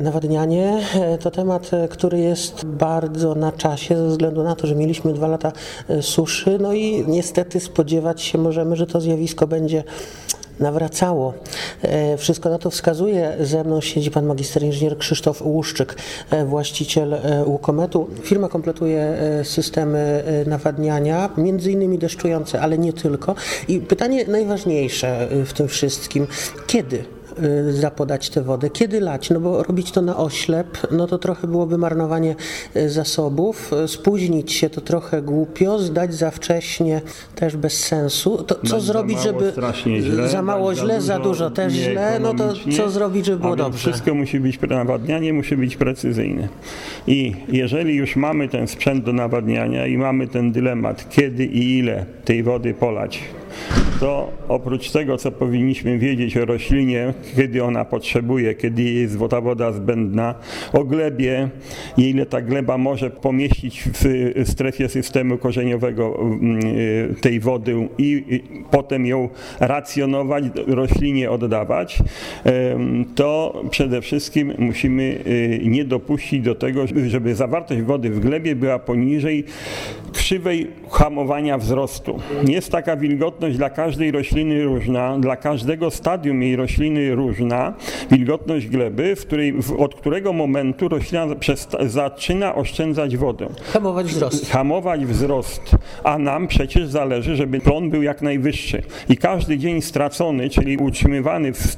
Nawadnianie e, to temat, e, który jest bardzo na czasie ze względu na to, że mieliśmy dwa lata e, suszy, no i niestety spodziewać się możemy, że to zjawisko będzie nawracało. Wszystko na to wskazuje. Ze mną siedzi pan magister inżynier Krzysztof Łuszczyk, właściciel Łukometu. Firma kompletuje systemy nawadniania, między innymi deszczujące, ale nie tylko. I pytanie najważniejsze w tym wszystkim, kiedy zapodać tę wodę, kiedy lać, no bo robić to na oślep, no to trochę byłoby marnowanie y, zasobów, y, spóźnić się to trochę głupio, zdać za wcześnie też bez sensu. To co dać zrobić, za żeby źle, za mało źle, za dużo, za dużo też źle, no to co zrobić, żeby było dobrze? Wszystko musi być, nawadnianie musi być precyzyjne. I jeżeli już mamy ten sprzęt do nawadniania i mamy ten dylemat, kiedy i ile tej wody polać, to oprócz tego, co powinniśmy wiedzieć o roślinie, kiedy ona potrzebuje, kiedy jest ta woda zbędna, o glebie, ile ta gleba może pomieścić w strefie systemu korzeniowego mm, y, tej wody i potem ją racjonować, roślinie oddawać, to przede wszystkim musimy y, nie dopuścić do tego, żeby zawartość wody w glebie była poniżej krzywej hamowania wzrostu. Jest taka wilgotność dla każdej rośliny różna, dla każdego stadium jej rośliny różna, wilgotność gleby, w której, od którego momentu roślina zaczyna oszczędzać wodę. Hamować wzrost. Hamować wzrost, a nam przecież zależy, żeby plon był jak najwyższy. I każdy dzień stracony, czyli utrzymywany w,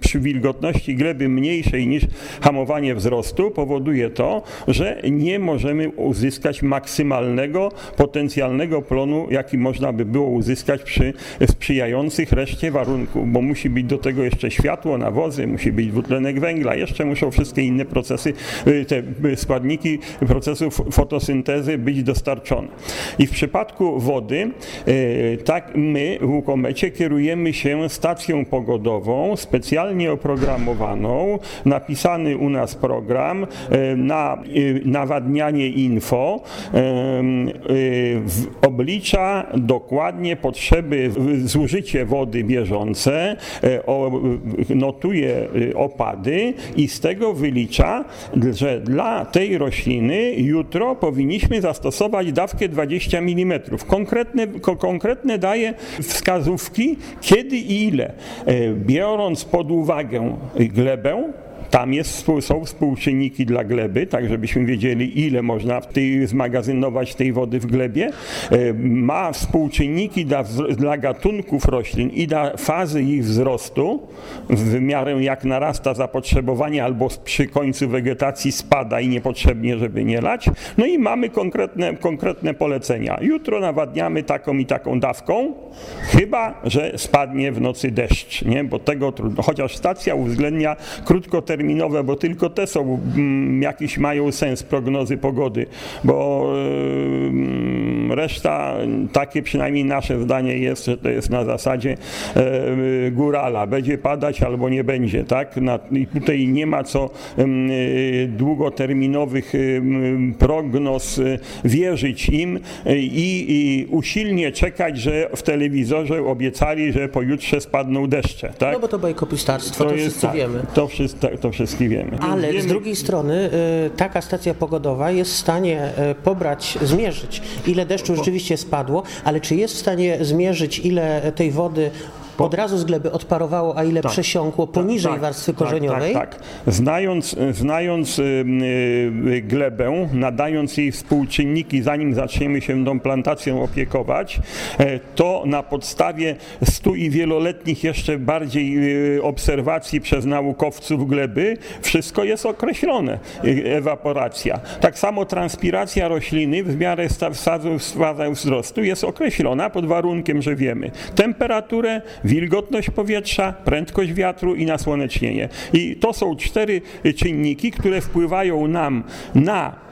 przy wilgotności gleby mniejszej niż hamowanie wzrostu, powoduje to, że nie możemy uzyskać maksymalnego, potencjalnego plonu, jaki można by było uzyskać przy sprzyjających reszcie warunków, bo musi być do tego jeszcze światło, nawozy, musi być dwutlenek węgla, jeszcze muszą wszystkie inne procesy, y, te składniki procesów fotosyntezy być dostarczone. I w przypadku wody, y, tak my w Łukomecie kierujemy się stacją pogodową, specjalnie oprogramowaną, napisany u nas program y, na nawadnianie info, oblicza dokładnie potrzeby zużycie wody bieżące, e, notuje e, opady i z tego wylicza, że dla tej rośliny jutro powinniśmy zastosować dawkę 20 mm. Konkretne, konkretne daje wskazówki, kiedy i ile. E, biorąc pod uwagę glebę, tam jest, są współczynniki dla gleby, tak żebyśmy wiedzieli, ile można tej, zmagazynować tej wody w glebie. E, ma współczynniki dla, dla gatunków roślin i dla fazy ich wzrostu, w miarę jak narasta zapotrzebowanie albo przy końcu wegetacji spada i niepotrzebnie, żeby nie lać. No i mamy konkretne, konkretne polecenia. Jutro nawadniamy taką i taką dawką, chyba, że spadnie w nocy deszcz, nie? bo tego trudno. Chociaż stacja uwzględnia krótkoterminowe długoterminowe, bo tylko te są, mm, jakiś mają sens prognozy pogody, bo mm, reszta, takie przynajmniej nasze zdanie jest, że to jest na zasadzie e, górala, będzie padać albo nie będzie, tak? I tutaj nie ma co mm, długoterminowych prognoz e, wierzyć im i, usilnie czekać, że w telewizorze obiecali, że pojutrze spadną deszcze, tak? No bo to bajkopistarstwo, to, to wszyscy tak, wiemy. To, wszyscy, to wszystkie wiemy. Ale wiemy... z drugiej strony y, taka stacja pogodowa jest w stanie y, pobrać, zmierzyć ile deszczu rzeczywiście spadło, ale czy jest w stanie zmierzyć ile tej wody od razu z gleby odparowało, a ile tak, przesiąkło tak, poniżej tak, warstwy tak, korzeniowej? Tak, tak. Znając, znając yy, glebę, nadając jej współczynniki, zanim zaczniemy się tą plantacją opiekować, yy, to na podstawie stu i wieloletnich jeszcze bardziej yy, obserwacji przez naukowców gleby, wszystko jest określone. Ewaporacja. Tak samo transpiracja rośliny w miarę stawsadzów wzrostu jest określona pod warunkiem, że wiemy temperaturę, wilgotność powietrza, prędkość wiatru i nasłonecznienie. I to są cztery czynniki, które wpływają nam na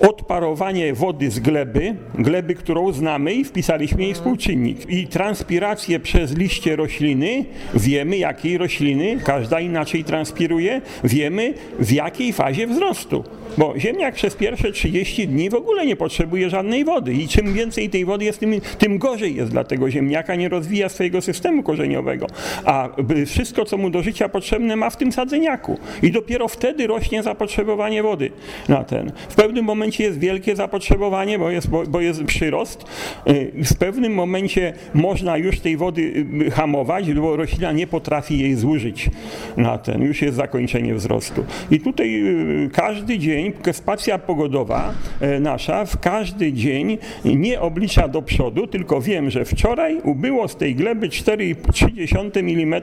odparowanie wody z gleby, gleby, którą znamy i wpisaliśmy jej współczynnik. I transpirację przez liście rośliny, wiemy jakiej rośliny, każda inaczej transpiruje, wiemy w jakiej fazie wzrostu. Bo ziemniak przez pierwsze 30 dni w ogóle nie potrzebuje żadnej wody i czym więcej tej wody jest, tym, tym gorzej jest dla tego ziemniaka, nie rozwija swojego systemu korzeniowego. A wszystko, co mu do życia potrzebne, ma w tym sadzeniaku. I dopiero wtedy rośnie zapotrzebowanie wody na ten. W pewnym momencie jest wielkie zapotrzebowanie, bo jest, bo, bo jest przyrost. Y, w pewnym momencie można już tej wody y, hamować, bo roślina nie potrafi jej zużyć na ten. Już jest zakończenie wzrostu. I tutaj y, każdy dzień spacja pogodowa nasza w każdy dzień nie oblicza do przodu, tylko wiem, że wczoraj ubyło z tej gleby 4,3 mm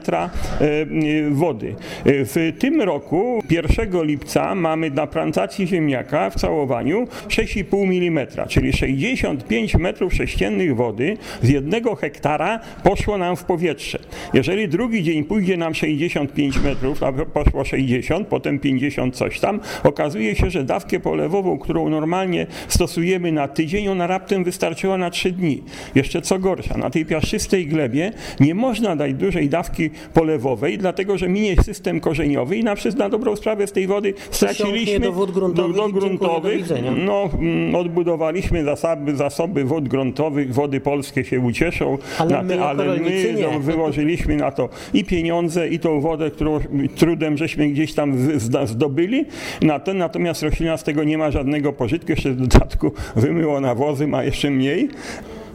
wody. W tym roku, 1 lipca, mamy na plantacji ziemniaka w całowaniu 6,5 mm, czyli 65 metrów sześciennych wody z jednego hektara poszło nam w powietrze. Jeżeli drugi dzień pójdzie nam 65 metrów, a poszło 60, potem 50 coś tam, okazuje się, że dawkę polewową, którą normalnie stosujemy na tydzień, ona raptem wystarczyła na trzy dni. Jeszcze co gorsza, na tej piaszczystej glebie nie można dać dużej dawki polewowej, dlatego że minie system korzeniowy i na, na dobrą sprawę z tej wody straciliśmy do wód gruntowych. Do, do gruntowych. No, mm, odbudowaliśmy zasoby, zasoby wód gruntowych, wody polskie się ucieszą, ale my, te, ale my no, wyłożyliśmy na to i pieniądze, i tą wodę, którą trudem żeśmy gdzieś tam zdobyli. Na to, natomiast natomiast roślina z tego nie ma żadnego pożytku, jeszcze w dodatku wymyło nawozy, ma jeszcze mniej.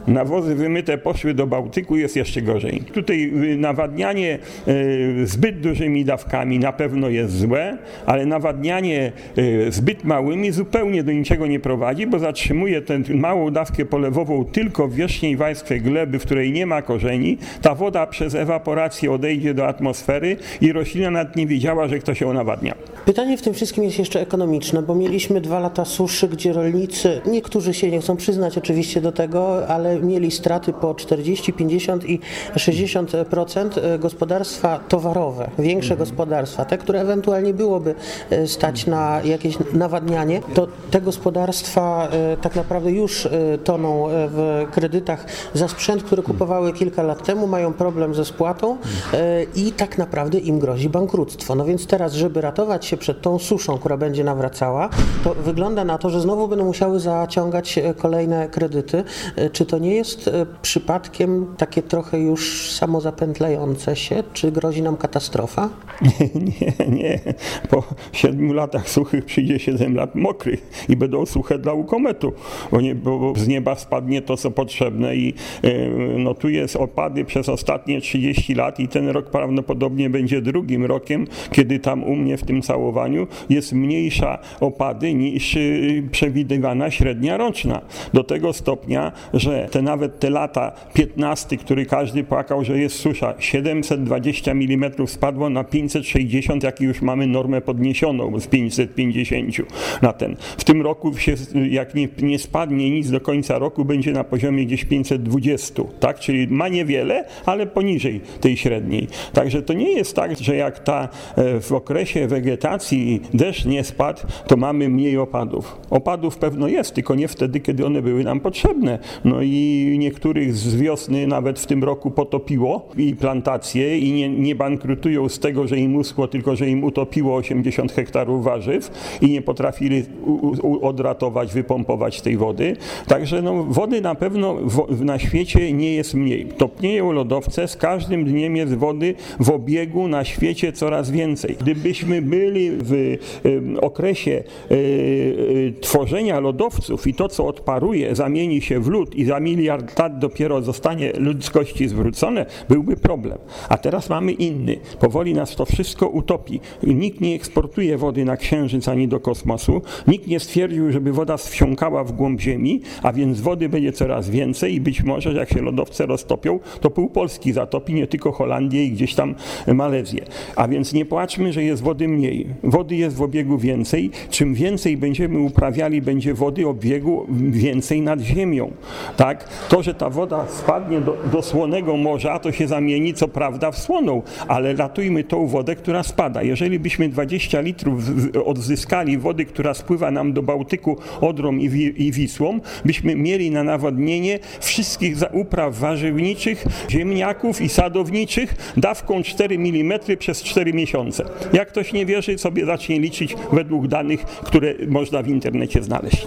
Nawozy wymyte poszły do Bałtyku, jest jeszcze gorzej. Tutaj y, nawadnianie y, zbyt dużymi dawkami na pewno jest złe, ale nawadnianie y, zbyt małymi zupełnie do niczego nie prowadzi, bo zatrzymuje tę małą dawkę polewową tylko w wierzchniej warstwie gleby, w której nie ma korzeni. Ta woda przez ewaporację odejdzie do atmosfery i roślina nawet nie wiedziała, że ktoś ją nawadnia. Pytanie w tym wszystkim jest jeszcze ekonomiczne, bo mieliśmy dwa lata suszy, gdzie rolnicy, niektórzy się nie chcą przyznać oczywiście do tego, ale mieli straty po 40, 50 i 60% e, gospodarstwa towarowe, większe mhm. gospodarstwa, te, które ewentualnie byłoby e, stać na jakieś nawadnianie, to te gospodarstwa e, tak naprawdę już toną w kredytach za sprzęt, który mhm. kupowały kilka lat temu, mają problem ze spłatą mhm. i tak naprawdę im grozi bankructwo. No więc teraz, żeby ratować się przed tą suszą, która będzie nawracała, to wygląda na to, że znowu będą musiały zaciągać kolejne kredyty. Czy to nie jest e, przypadkiem takie trochę już samozapętlające się? Czy grozi nam katastrofa? Nie, nie, nie. Po siedmiu latach suchych przyjdzie siedem lat mokrych i będą suche dla ukometu, bo, nie, bo z nieba spadnie to, co potrzebne i e, no, tu jest opady przez ostatnie 30 lat i ten rok prawdopodobnie będzie drugim rokiem, kiedy tam u mnie w tym całowaniu jest mniejsza opady niż e, przewidywana średnia roczna. Do tego stopnia, że te nawet te lata 15, który każdy płakał, że jest susza, 720 mm spadło na 560, jak już mamy normę podniesioną z 550 na ten. W tym roku się, jak nie, nie spadnie nic do końca roku, będzie na poziomie gdzieś 520, tak? Czyli ma niewiele, ale poniżej tej średniej. Także to nie jest tak, że jak ta e, w okresie wegetacji deszcz nie spadł, to mamy mniej opadów. Opadów pewno jest, tylko nie wtedy, kiedy one były nam potrzebne. No i niektórych z wiosny nawet w tym roku potopiło i plantacje i nie, nie bankrutują z tego, że im uschło, tylko że im utopiło 80 hektarów warzyw i nie potrafili u, u, odratować, wypompować tej wody. Także no, wody na pewno w, na świecie nie jest mniej. Topnieją lodowce, z każdym dniem jest wody w obiegu na świecie coraz więcej. Gdybyśmy byli w okresie y, y, tworzenia lodowców i to, co odparuje, zamieni się w lód i za miliard lat dopiero zostanie ludzkości zwrócone, byłby problem. A teraz mamy inny. Powoli nas to wszystko utopi. Nikt nie eksportuje wody na Księżyc ani do kosmosu. Nikt nie stwierdził, żeby woda wsiąkała w głąb Ziemi, a więc wody będzie coraz więcej i być może, jak się lodowce roztopią, to pół Polski zatopi, nie tylko Holandię i gdzieś tam Malezję. A więc nie płaczmy, że jest wody mniej. Wody jest w obiegu więcej. Czym więcej będziemy uprawiali, będzie wody obiegu więcej nad ziemią. Tak? To, że ta woda spadnie do, do słonego morza, to się zamieni co prawda w słoną, ale ratujmy tą wodę, która spada. Jeżeli byśmy 20 litrów odzyskali wody, która spływa nam do Bałtyku Odrą i, Wi- i Wisłą, byśmy mieli na nawodnienie wszystkich upraw warzywniczych, ziemniaków i sadowniczych dawką 4 mm przez 4 miesiące. Jak ktoś nie wierzy, sobie zacznie liczyć według danych, które można w internecie znaleźć.